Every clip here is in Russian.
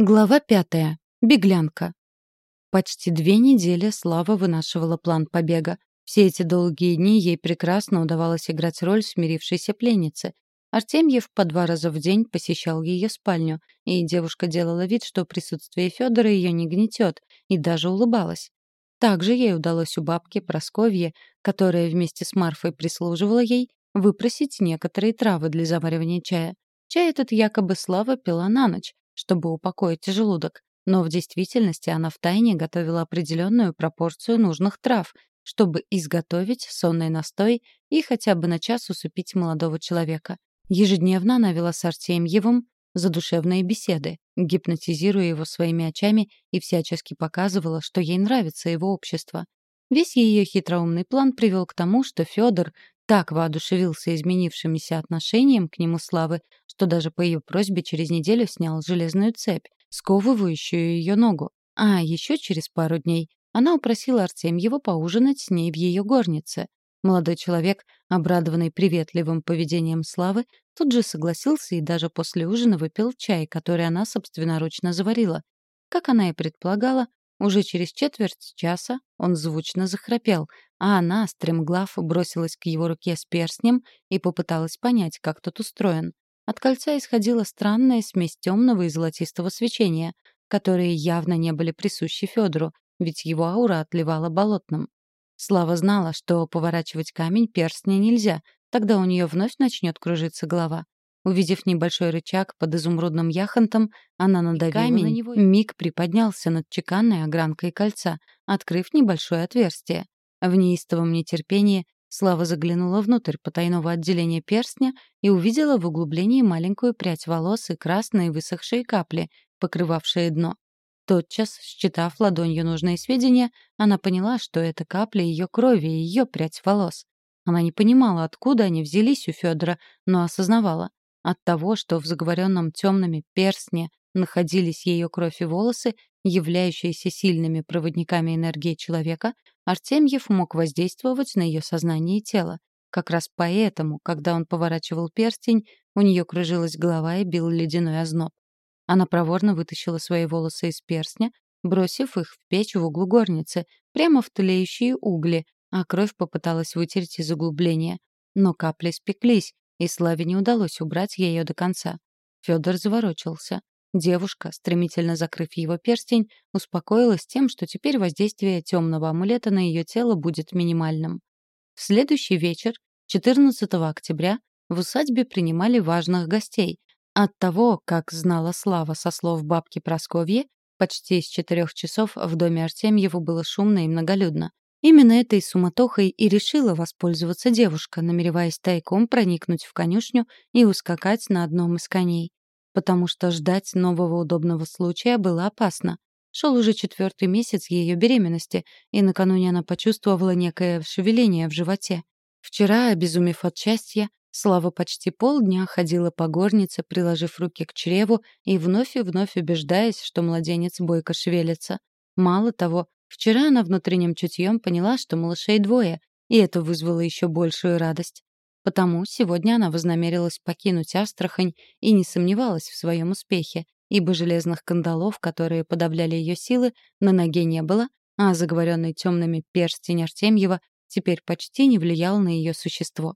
Глава пятая. Беглянка. Почти две недели Слава вынашивала план побега. Все эти долгие дни ей прекрасно удавалось играть роль смирившейся пленницы. Артемьев по два раза в день посещал ее спальню, и девушка делала вид, что присутствие Федора ее не гнетет, и даже улыбалась. Также ей удалось у бабки Просковье, которая вместе с Марфой прислуживала ей, выпросить некоторые травы для заваривания чая. Чай этот якобы Слава пила на ночь, чтобы упокоить желудок, но в действительности она втайне готовила определенную пропорцию нужных трав, чтобы изготовить сонный настой и хотя бы на час усыпить молодого человека. Ежедневно она вела с Артемьевым задушевные беседы, гипнотизируя его своими очами и всячески показывала, что ей нравится его общество. Весь ее хитроумный план привел к тому, что Федор так воодушевился изменившимися отношением к нему Славы, что даже по ее просьбе через неделю снял железную цепь, сковывающую ее ногу. А еще через пару дней она упросила Артемьева поужинать с ней в ее горнице. Молодой человек, обрадованный приветливым поведением Славы, тут же согласился и даже после ужина выпил чай, который она собственноручно заварила. Как она и предполагала, уже через четверть часа он звучно захрапел, а она, стремглав, бросилась к его руке с перстнем и попыталась понять, как тот устроен. От кольца исходила странная смесь темного и золотистого свечения, которые явно не были присущи Федору, ведь его аура отливала болотным. Слава знала, что поворачивать камень перстня нельзя, тогда у нее вновь начнет кружиться голова. Увидев небольшой рычаг под изумрудным яхонтом, она надавила камень, на него. Миг приподнялся над чеканной огранкой кольца, открыв небольшое отверстие. В неистовом нетерпении Слава заглянула внутрь потайного отделения перстня и увидела в углублении маленькую прядь волос и красные высохшие капли, покрывавшие дно. Тотчас, считав ладонью нужные сведения, она поняла, что это капли ее крови и ее прядь волос. Она не понимала, откуда они взялись у Федора, но осознавала. От того, что в заговоренном темными перстне находились ее кровь и волосы, являющиеся сильными проводниками энергии человека, Артемьев мог воздействовать на ее сознание и тело. Как раз поэтому, когда он поворачивал перстень, у нее кружилась голова и бил ледяной озноб. Она проворно вытащила свои волосы из перстня, бросив их в печь в углу горницы, прямо в тлеющие угли, а кровь попыталась вытереть из углубления. Но капли спеклись, и Славе не удалось убрать ее до конца. Федор заворочился. Девушка, стремительно закрыв его перстень, успокоилась тем, что теперь воздействие темного амулета на ее тело будет минимальным. В следующий вечер, 14 октября, в усадьбе принимали важных гостей. От того, как знала Слава со слов бабки Просковьи, почти с четырех часов в доме Артемьева было шумно и многолюдно. Именно этой суматохой и решила воспользоваться девушка, намереваясь тайком проникнуть в конюшню и ускакать на одном из коней. Потому что ждать нового удобного случая было опасно. Шел уже четвертый месяц ее беременности, и накануне она почувствовала некое шевеление в животе. Вчера, обезумев от счастья, Слава почти полдня ходила по горнице, приложив руки к чреву и вновь и вновь убеждаясь, что младенец бойко шевелится. Мало того, Вчера она внутренним чутьем поняла, что малышей двое, и это вызвало еще большую радость. Потому сегодня она вознамерилась покинуть Астрахань и не сомневалась в своем успехе, ибо железных кандалов, которые подавляли ее силы, на ноге не было, а заговоренный темными перстень Артемьева теперь почти не влиял на ее существо.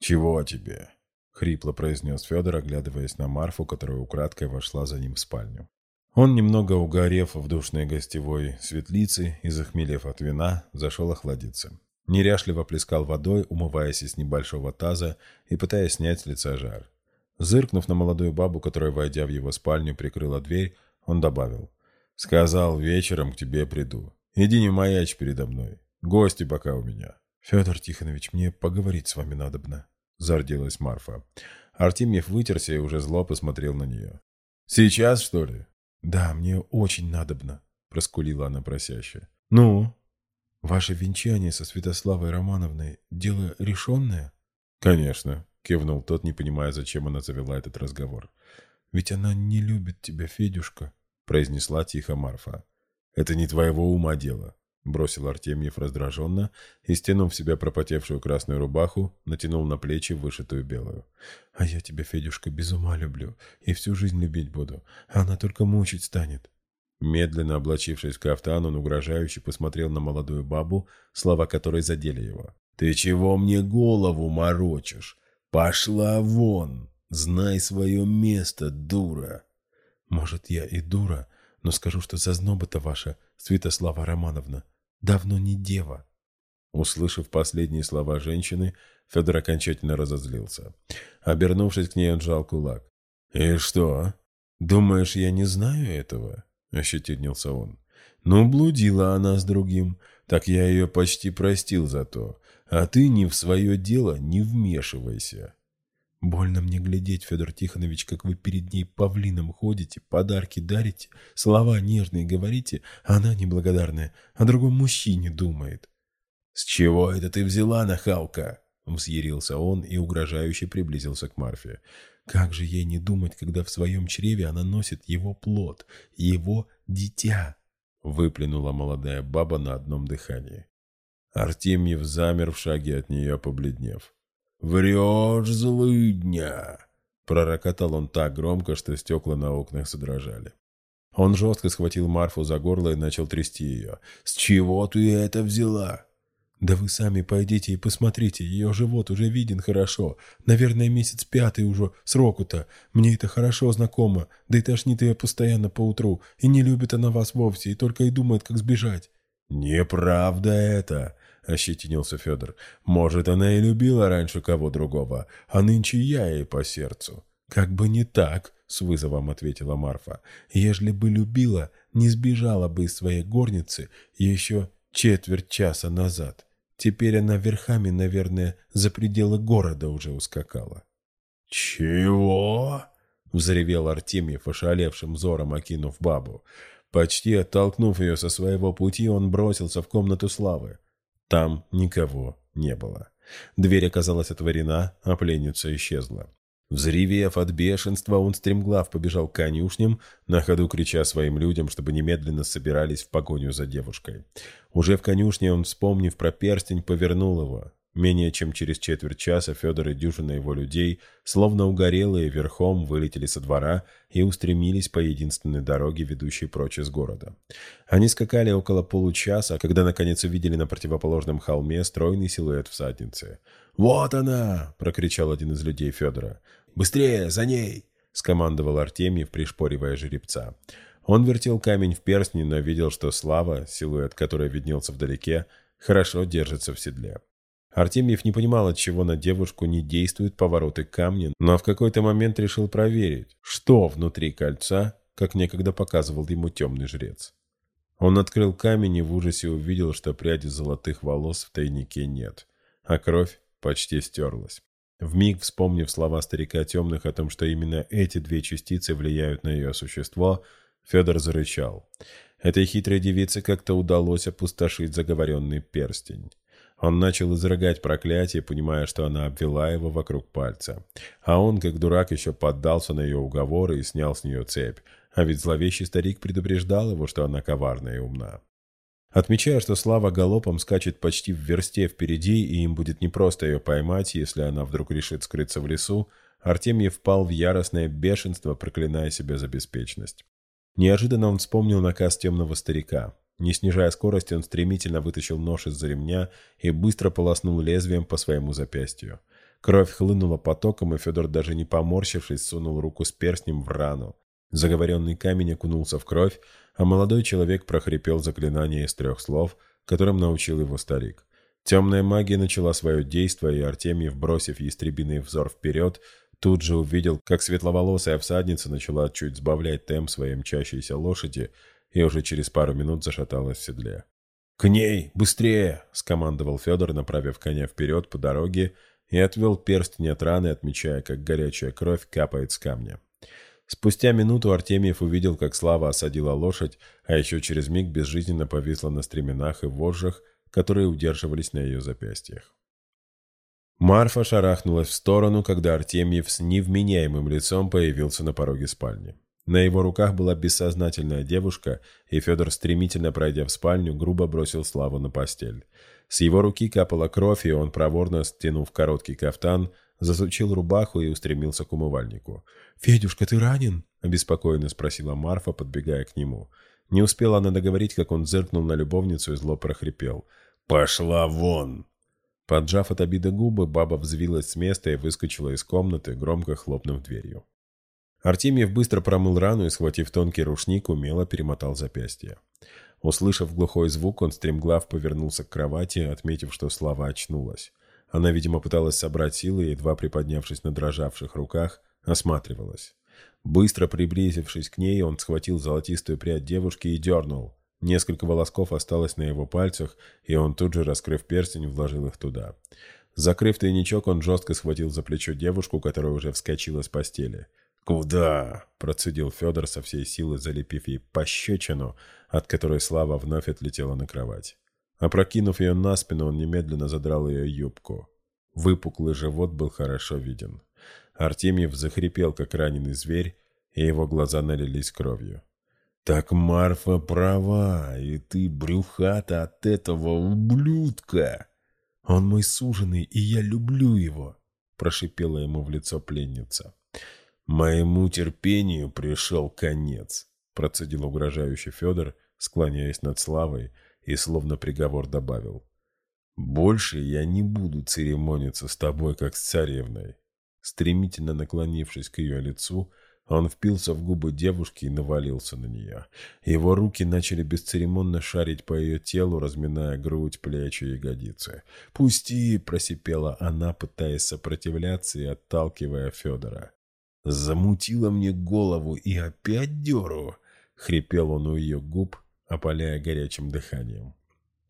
«Чего тебе?» — хрипло произнес Федор, оглядываясь на Марфу, которая украдкой вошла за ним в спальню. Он, немного угорев в душной гостевой светлице и захмелев от вина, зашел охладиться. Неряшливо плескал водой, умываясь из небольшого таза и пытаясь снять с лица жар. Зыркнув на молодую бабу, которая, войдя в его спальню, прикрыла дверь, он добавил. «Сказал, вечером к тебе приду. Иди не маячь передо мной. Гости пока у меня». «Федор Тихонович, мне поговорить с вами надобно», — зарделась Марфа. Артемьев вытерся и уже зло посмотрел на нее. «Сейчас, что ли?» «Да, мне очень надобно», — проскулила она просяще. «Ну?» «Ваше венчание со Святославой Романовной — дело решенное?» «Конечно», — кивнул тот, не понимая, зачем она завела этот разговор. «Ведь она не любит тебя, Федюшка», — произнесла тихо Марфа. «Это не твоего ума дело», — бросил Артемьев раздраженно и, стянув себя пропотевшую красную рубаху, натянул на плечи вышитую белую. «А я тебя, Федюшка, без ума люблю и всю жизнь любить буду, а она только мучить станет». Медленно облачившись в кафтан, он угрожающе посмотрел на молодую бабу, слова которой задели его. «Ты чего мне голову морочишь? Пошла вон! Знай свое место, дура!» «Может, я и дура, но скажу, что зазноба-то ваша, Святослава Романовна, давно не дева». Услышав последние слова женщины, Федор окончательно разозлился. Обернувшись к ней, он сжал кулак. «И что? Думаешь, я не знаю этого?» — ощетинился он. «Ну, блудила она с другим, так я ее почти простил за то. А ты не в свое дело не вмешивайся». Больно мне глядеть, Федор Тихонович, как вы перед ней павлином ходите, подарки дарите, слова нежные говорите, а она неблагодарная, о другом мужчине думает. «С чего это ты взяла, нахалка?» Взъярился он и угрожающе приблизился к Марфе. «Как же ей не думать, когда в своем чреве она носит его плод, его дитя?» Выплюнула молодая баба на одном дыхании. Артемьев замер в шаге от нее, побледнев. «Врешь, злыдня!» Пророкотал он так громко, что стекла на окнах задрожали. Он жестко схватил Марфу за горло и начал трясти ее. «С чего ты это взяла?» «Да вы сами пойдите и посмотрите, ее живот уже виден хорошо. Наверное, месяц пятый уже, сроку-то. Мне это хорошо знакомо, да и тошнит ее постоянно поутру, и не любит она вас вовсе, и только и думает, как сбежать». «Неправда это!» — ощетинился Федор. «Может, она и любила раньше кого другого, а нынче я ей по сердцу». «Как бы не так», — с вызовом ответила Марфа. «Ежели бы любила, не сбежала бы из своей горницы еще четверть часа назад. Теперь она верхами, наверное, за пределы города уже ускакала». «Чего?» — взревел Артемьев, ошалевшим взором окинув бабу. Почти оттолкнув ее со своего пути, он бросился в комнату славы. Там никого не было. Дверь оказалась отворена, а пленница исчезла. Взревев от бешенства, он стремглав побежал к конюшням, на ходу крича своим людям, чтобы немедленно собирались в погоню за девушкой. Уже в конюшне он, вспомнив про перстень, повернул его. Менее чем через четверть часа Федор и дюжина его людей, словно угорелые, верхом вылетели со двора и устремились по единственной дороге, ведущей прочь из города. Они скакали около получаса, когда наконец увидели на противоположном холме стройный силуэт всадницы. «Вот она!» — прокричал один из людей Федора. «Быстрее, за ней!» — скомандовал Артемьев, пришпоривая жеребца. Он вертел камень в перстне, но видел, что Слава, силуэт который виднелся вдалеке, хорошо держится в седле. Артемьев не понимал, от чего на девушку не действуют повороты камня, но в какой-то момент решил проверить, что внутри кольца, как некогда показывал ему темный жрец. Он открыл камень и в ужасе увидел, что пряди золотых волос в тайнике нет, а кровь почти стерлась. Вмиг вспомнив слова старика темных о том, что именно эти две частицы влияют на ее существо, Федор зарычал. Этой хитрой девице как-то удалось опустошить заговоренный перстень. Он начал изрыгать проклятие, понимая, что она обвела его вокруг пальца. А он, как дурак, еще поддался на ее уговоры и снял с нее цепь. А ведь зловещий старик предупреждал его, что она коварная и умна. Отмечая, что Слава галопом скачет почти в версте впереди, и им будет непросто ее поймать, если она вдруг решит скрыться в лесу, Артемий впал в яростное бешенство, проклиная себя за беспечность. Неожиданно он вспомнил наказ темного старика. Не снижая скорости, он стремительно вытащил нож из-за ремня и быстро полоснул лезвием по своему запястью. Кровь хлынула потоком, и Федор, даже не поморщившись, сунул руку с перстнем в рану. Заговоренный камень окунулся в кровь, а молодой человек прохрипел заклинание из трех слов, которым научил его старик. Темная магия начала свое действие, и Артемьев, бросив ястребиный взор вперед, тут же увидел, как светловолосая всадница начала чуть сбавлять темп своей мчащейся лошади, и уже через пару минут зашаталась в седле. «К ней! Быстрее!» — скомандовал Федор, направив коня вперед по дороге и отвел перстень от раны, отмечая, как горячая кровь капает с камня. Спустя минуту Артемьев увидел, как Слава осадила лошадь, а еще через миг безжизненно повисла на стременах и вожжах, которые удерживались на ее запястьях. Марфа шарахнулась в сторону, когда Артемьев с невменяемым лицом появился на пороге спальни. На его руках была бессознательная девушка, и Федор, стремительно пройдя в спальню, грубо бросил Славу на постель. С его руки капала кровь, и он, проворно стянув короткий кафтан, засучил рубаху и устремился к умывальнику. «Федюшка, ты ранен?» — обеспокоенно спросила Марфа, подбегая к нему. Не успела она договорить, как он зыркнул на любовницу и зло прохрипел. «Пошла вон!» Поджав от обиды губы, баба взвилась с места и выскочила из комнаты, громко хлопнув дверью. Артемьев быстро промыл рану и, схватив тонкий рушник, умело перемотал запястье. Услышав глухой звук, он стремглав повернулся к кровати, отметив, что Слава очнулась. Она, видимо, пыталась собрать силы и, едва приподнявшись на дрожавших руках, осматривалась. Быстро приблизившись к ней, он схватил золотистую прядь девушки и дернул. Несколько волосков осталось на его пальцах, и он тут же, раскрыв перстень, вложил их туда. Закрыв тайничок, он жестко схватил за плечо девушку, которая уже вскочила с постели. «Куда?» – процедил Федор со всей силы, залепив ей пощечину, от которой Слава вновь отлетела на кровать. Опрокинув ее на спину, он немедленно задрал ее юбку. Выпуклый живот был хорошо виден. Артемьев захрипел, как раненый зверь, и его глаза налились кровью. «Так Марфа права, и ты брюхата от этого ублюдка!» «Он мой суженый, и я люблю его!» — прошипела ему в лицо пленница. «Моему терпению пришел конец», — процедил угрожающий Федор, склоняясь над Славой, и словно приговор добавил. «Больше я не буду церемониться с тобой, как с царевной». Стремительно наклонившись к ее лицу, он впился в губы девушки и навалился на нее. Его руки начали бесцеремонно шарить по ее телу, разминая грудь, плечи и ягодицы. «Пусти!» – просипела она, пытаясь сопротивляться и отталкивая Федора. Замутила мне голову и опять деру. Хрипел он у ее губ, опаляя горячим дыханием.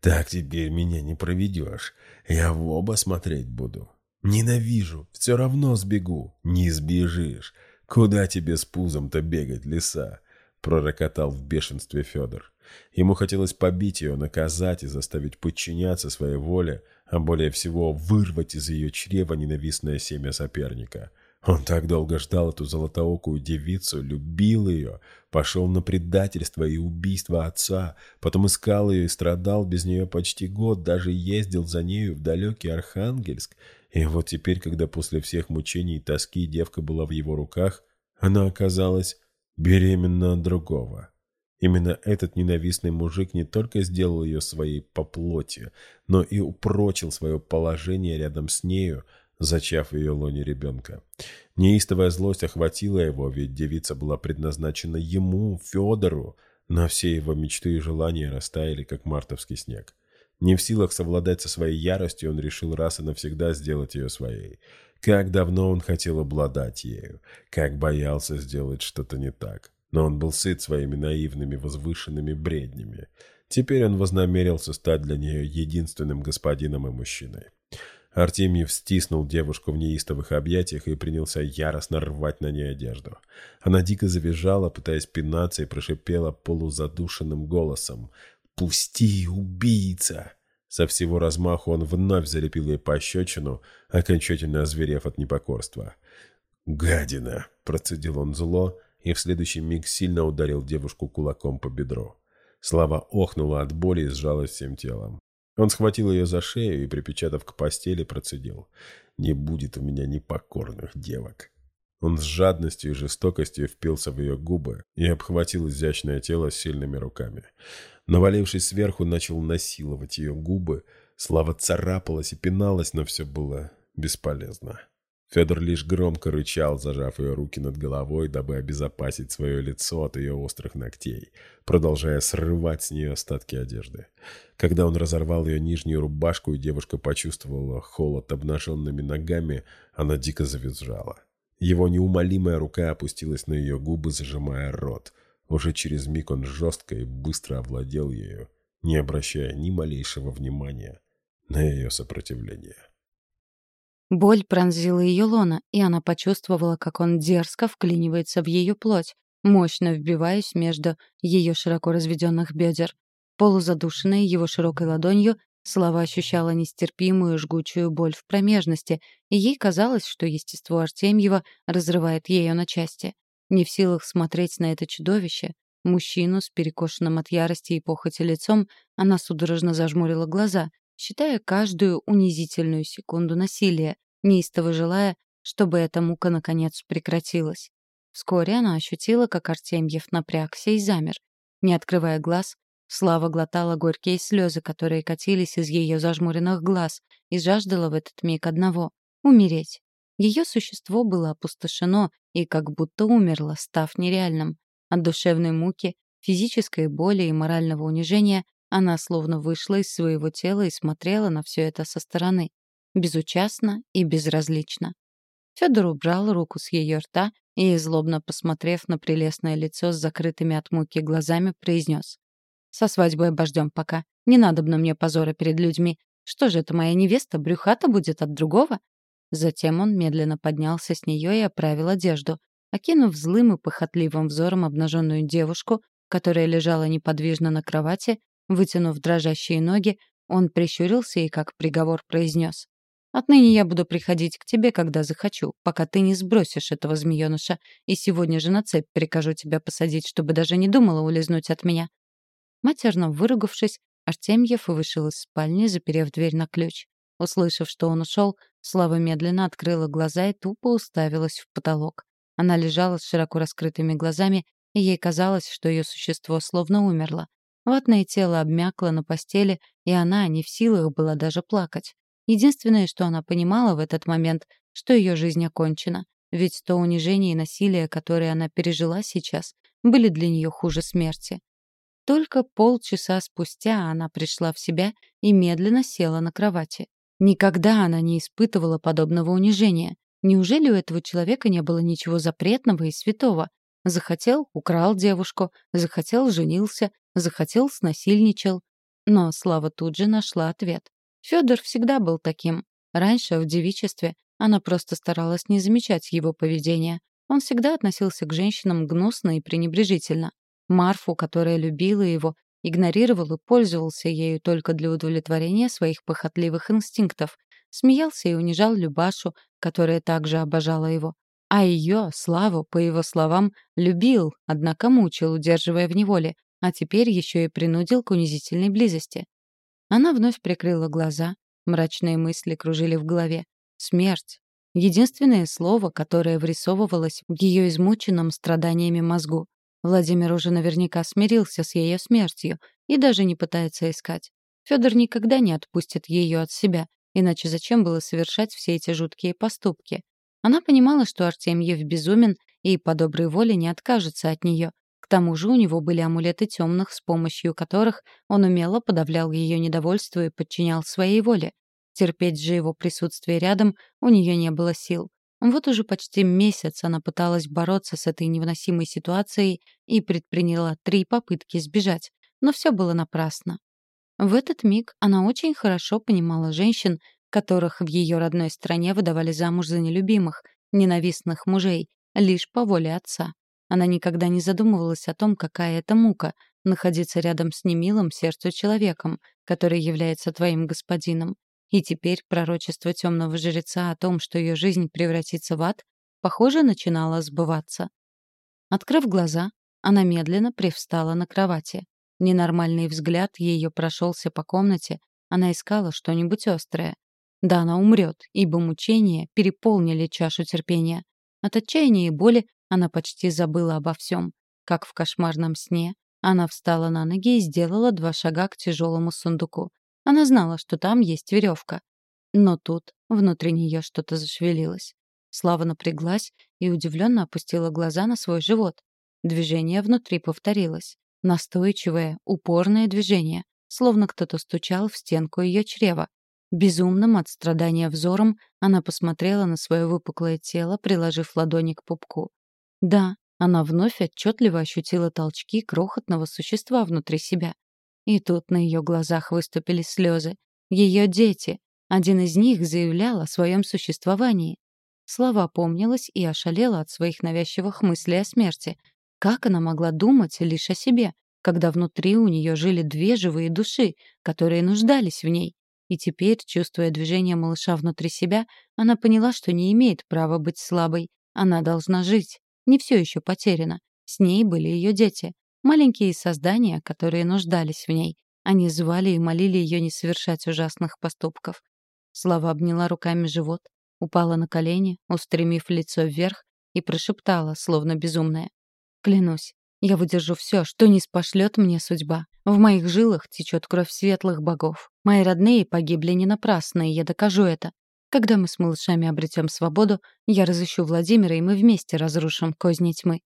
Так теперь меня не проведешь. Я в оба смотреть буду. Ненавижу, все равно сбегу. Не сбежишь. Куда тебе с пузом-то бегать, лиса? Пророкотал в бешенстве Федор. Ему хотелось побить ее, наказать и заставить подчиняться своей воле, а более всего вырвать из ее чрева ненавистное семя соперника — он так долго ждал эту золотоокую девицу, любил ее, пошел на предательство и убийство отца, потом искал ее и страдал без нее почти год, даже ездил за нею в далекий Архангельск. И вот теперь, когда после всех мучений и тоски девка была в его руках, она оказалась беременна от другого. Именно этот ненавистный мужик не только сделал ее своей по плоти, но и упрочил свое положение рядом с нею, зачав в ее лоне ребенка. Неистовая злость охватила его, ведь девица была предназначена ему, Федору, но все его мечты и желания растаяли, как мартовский снег. Не в силах совладать со своей яростью, он решил раз и навсегда сделать ее своей. Как давно он хотел обладать ею, как боялся сделать что-то не так. Но он был сыт своими наивными, возвышенными бреднями. Теперь он вознамерился стать для нее единственным господином и мужчиной. Артемьев стиснул девушку в неистовых объятиях и принялся яростно рвать на ней одежду. Она дико завизжала, пытаясь пинаться, и прошипела полузадушенным голосом. «Пусти, убийца!» Со всего размаху он вновь залепил ей пощечину, окончательно озверев от непокорства. «Гадина!» – процедил он зло, и в следующий миг сильно ударил девушку кулаком по бедру. Слава охнула от боли и сжалась всем телом. Он схватил ее за шею и, припечатав к постели, процедил. «Не будет у меня непокорных девок». Он с жадностью и жестокостью впился в ее губы и обхватил изящное тело сильными руками. Навалившись сверху, начал насиловать ее губы. Слава царапалась и пиналась, но все было бесполезно. Федор лишь громко рычал, зажав ее руки над головой, дабы обезопасить свое лицо от ее острых ногтей, продолжая срывать с нее остатки одежды. Когда он разорвал ее нижнюю рубашку, и девушка почувствовала холод обнаженными ногами, она дико завизжала. Его неумолимая рука опустилась на ее губы, зажимая рот. Уже через миг он жестко и быстро овладел ею, не обращая ни малейшего внимания на ее сопротивление. Боль пронзила ее лона, и она почувствовала, как он дерзко вклинивается в ее плоть, мощно вбиваясь между ее широко разведенных бедер. Полузадушенная его широкой ладонью, Слава ощущала нестерпимую жгучую боль в промежности, и ей казалось, что естество Артемьева разрывает ее на части. Не в силах смотреть на это чудовище, мужчину с перекошенным от ярости и похоти лицом, она судорожно зажмурила глаза, считая каждую унизительную секунду насилия, неистово желая, чтобы эта мука наконец прекратилась. Вскоре она ощутила, как Артемьев напрягся и замер. Не открывая глаз, Слава глотала горькие слезы, которые катились из ее зажмуренных глаз, и жаждала в этот миг одного — умереть. Ее существо было опустошено и как будто умерло, став нереальным. От душевной муки, физической боли и морального унижения она словно вышла из своего тела и смотрела на все это со стороны. Безучастно и безразлично. Федор убрал руку с ее рта и, злобно посмотрев на прелестное лицо с закрытыми от муки глазами, произнес. Со свадьбой обождем пока. Не надобно мне позора перед людьми. Что же это, моя невеста брюхата будет от другого?» Затем он медленно поднялся с нее и оправил одежду. Окинув злым и похотливым взором обнаженную девушку, которая лежала неподвижно на кровати, вытянув дрожащие ноги, он прищурился и как приговор произнес. «Отныне я буду приходить к тебе, когда захочу, пока ты не сбросишь этого змеёныша, и сегодня же на цепь прикажу тебя посадить, чтобы даже не думала улизнуть от меня. Матерно выругавшись, Артемьев вышел из спальни, заперев дверь на ключ. Услышав, что он ушел, Слава медленно открыла глаза и тупо уставилась в потолок. Она лежала с широко раскрытыми глазами, и ей казалось, что ее существо словно умерло. Ватное тело обмякло на постели, и она не в силах была даже плакать. Единственное, что она понимала в этот момент, что ее жизнь окончена. Ведь то унижение и насилие, которое она пережила сейчас, были для нее хуже смерти. Только полчаса спустя она пришла в себя и медленно села на кровати. Никогда она не испытывала подобного унижения. Неужели у этого человека не было ничего запретного и святого? Захотел — украл девушку, захотел — женился, захотел — снасильничал. Но Слава тут же нашла ответ. Федор всегда был таким. Раньше, в девичестве, она просто старалась не замечать его поведения. Он всегда относился к женщинам гнусно и пренебрежительно. Марфу, которая любила его, игнорировал и пользовался ею только для удовлетворения своих похотливых инстинктов, смеялся и унижал Любашу, которая также обожала его. А ее, Славу, по его словам, любил, однако мучил, удерживая в неволе, а теперь еще и принудил к унизительной близости. Она вновь прикрыла глаза, мрачные мысли кружили в голове. Смерть. Единственное слово, которое врисовывалось в ее измученном страданиями мозгу. Владимир уже наверняка смирился с ее смертью и даже не пытается искать. Федор никогда не отпустит ее от себя, иначе зачем было совершать все эти жуткие поступки? Она понимала, что Артемьев безумен и по доброй воле не откажется от нее. К тому же у него были амулеты темных, с помощью которых он умело подавлял ее недовольство и подчинял своей воле. Терпеть же его присутствие рядом у нее не было сил. Вот уже почти месяц она пыталась бороться с этой невыносимой ситуацией и предприняла три попытки сбежать, но все было напрасно. В этот миг она очень хорошо понимала женщин, которых в ее родной стране выдавали замуж за нелюбимых, ненавистных мужей, лишь по воле отца. Она никогда не задумывалась о том, какая это мука — находиться рядом с немилым сердцу человеком, который является твоим господином, и теперь пророчество темного жреца о том, что ее жизнь превратится в ад, похоже, начинало сбываться. Открыв глаза, она медленно привстала на кровати. Ненормальный взгляд ее прошелся по комнате, она искала что-нибудь острое. Да, она умрет, ибо мучения переполнили чашу терпения. От отчаяния и боли она почти забыла обо всем. Как в кошмарном сне, она встала на ноги и сделала два шага к тяжелому сундуку. Она знала, что там есть веревка. Но тут внутри нее что-то зашевелилось. Слава напряглась и удивленно опустила глаза на свой живот. Движение внутри повторилось. Настойчивое, упорное движение, словно кто-то стучал в стенку ее чрева. Безумным от страдания взором она посмотрела на свое выпуклое тело, приложив ладони к пупку. Да, она вновь отчетливо ощутила толчки крохотного существа внутри себя. И тут на ее глазах выступили слезы. Ее дети. Один из них заявлял о своем существовании. Слава помнилась и ошалела от своих навязчивых мыслей о смерти. Как она могла думать лишь о себе, когда внутри у нее жили две живые души, которые нуждались в ней? И теперь, чувствуя движение малыша внутри себя, она поняла, что не имеет права быть слабой. Она должна жить. не все еще потеряно. С ней были ее дети. Маленькие создания, которые нуждались в ней. Они звали и молили ее не совершать ужасных поступков. Слава обняла руками живот, упала на колени, устремив лицо вверх, и прошептала, словно безумная. «Клянусь, я выдержу все, что не спошлет мне судьба. В моих жилах течет кровь светлых богов. Мои родные погибли не напрасно, и я докажу это. Когда мы с малышами обретем свободу, я разыщу Владимира, и мы вместе разрушим козни тьмы.